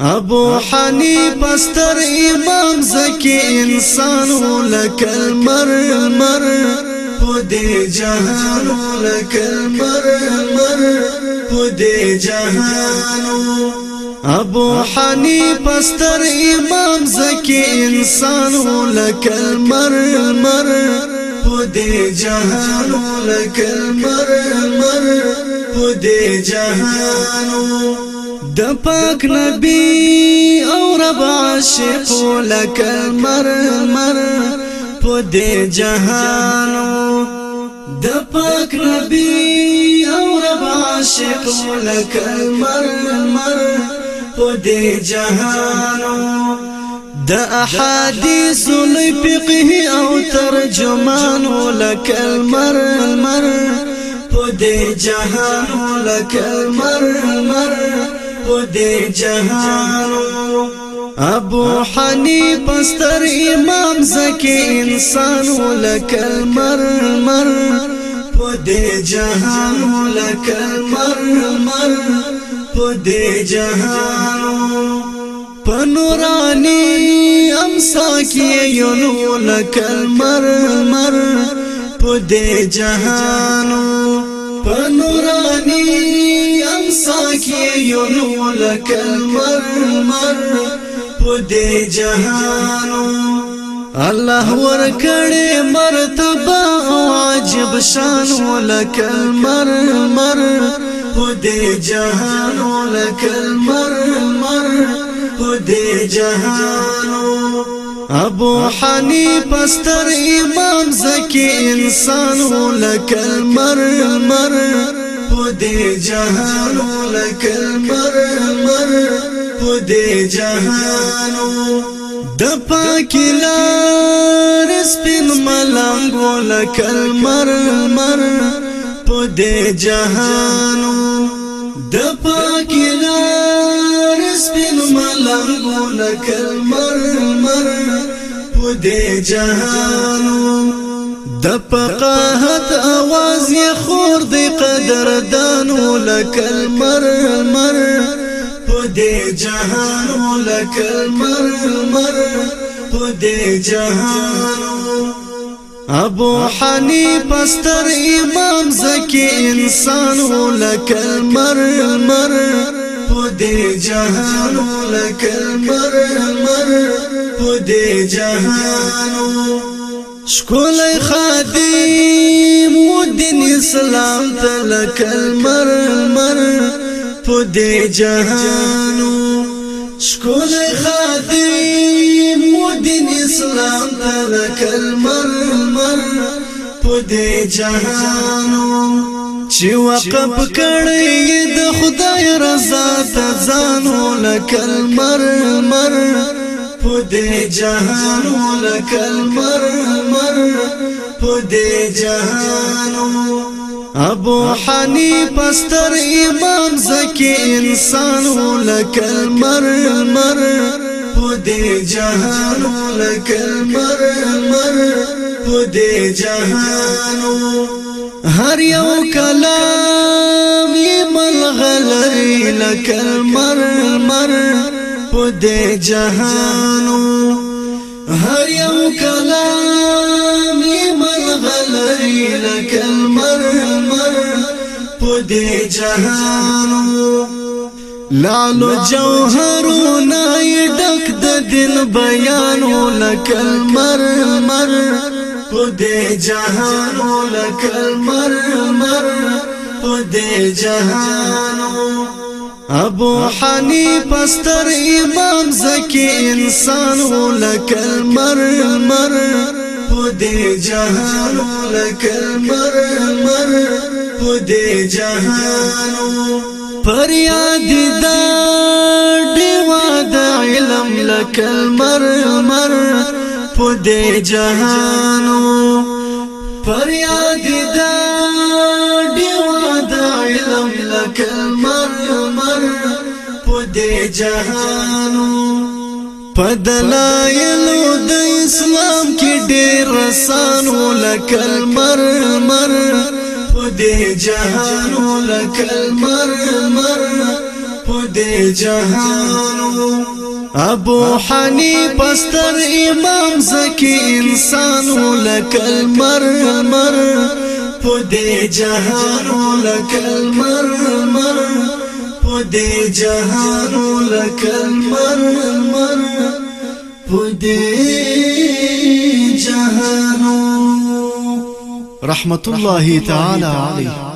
ابو حنیف استر امام زکی انسان لکل مر مر پدې جهان لکل مر مر پدې جهان ابو حنیف استر امام زکی انسان لکل مر مر پدې جهان لکل مر مر پدې جهان د پاک نبی او رب عاشق لک مر مر په دې جهانو د پاک نبی او رب عاشق لک مر مر په دې جهانو د احادیث لوی فقه او ترجمان لک مر مر په دې جهانو لک مر مر په دې جهان ابو حنیف ستر امام زکی انسان لکل مر مر په دې جهان لکل مر مر په دې جهان پنورانی امسا کی یونو لکل مر مر پدے جہانو پنورانی ساکي یو نو لکلمر مر په دې جهانو الله ورکړې مرتبه او عجب شان ولکل مر مر هدې جهان ولکل مر مر هدې جهان ابو حنیفه ستر امام زکی انسان ولکل مر مر پدې جهانو لکل مر مر پدې جهانو د پاکلار سپین ملنګو لکل مر مر پدې جهانو د پاکلار سپین ملنګو لکل مر مر پدې جهانو د فقاهت اواز یې خور دی قدردانو لکل مر مر په دې جهانو لکل مر مر په دې جهانو ابو حنیف استر امام زکی انسانو لکل مر مر په دې جهانو لکل مر مر په دې جهانو شکولای خادم دین اسلام تل کلمر مر په دې جهانو شکولای خادم دین اسلام تل کلمر مر په دې جهانو چې وقف کړی د خدای رضا ته ځانو لکلم دې جهان ولکل مر مر په دې جهان ابو حنیف استر امام زکی انسان ولکل مر مر په دې جهان ولکل مر مر په دې جهان هر یو کلام یې ملغلری لکل مر مر, مر په دې جهانو هر یو کلام یې ملغلري لکه المرمر په دې جهانو لالو جوهرونه یې ډک د دل بیانو لکه المرمر په دې جهانو لکه المرمر په دې جهانو ابو حنیف استر امام زکی انسان ولکل مر مر پدې جهان ولکل مر مر پدې جهان پر یاد د دیوا د علم لکل مر مر پدې جهان پر یاد د کمر مر په دې جهانو په دلایلو د اسلام کې ډېر رسانو لکل مر مر په دې جهانو لکل مر مر په دې جهانو ابو حنیف استر امام زکی انسانو لکل مر مر پدې جهان لکل مر مر پدې جهان لکل مر مر رحمت الله تعالی عليه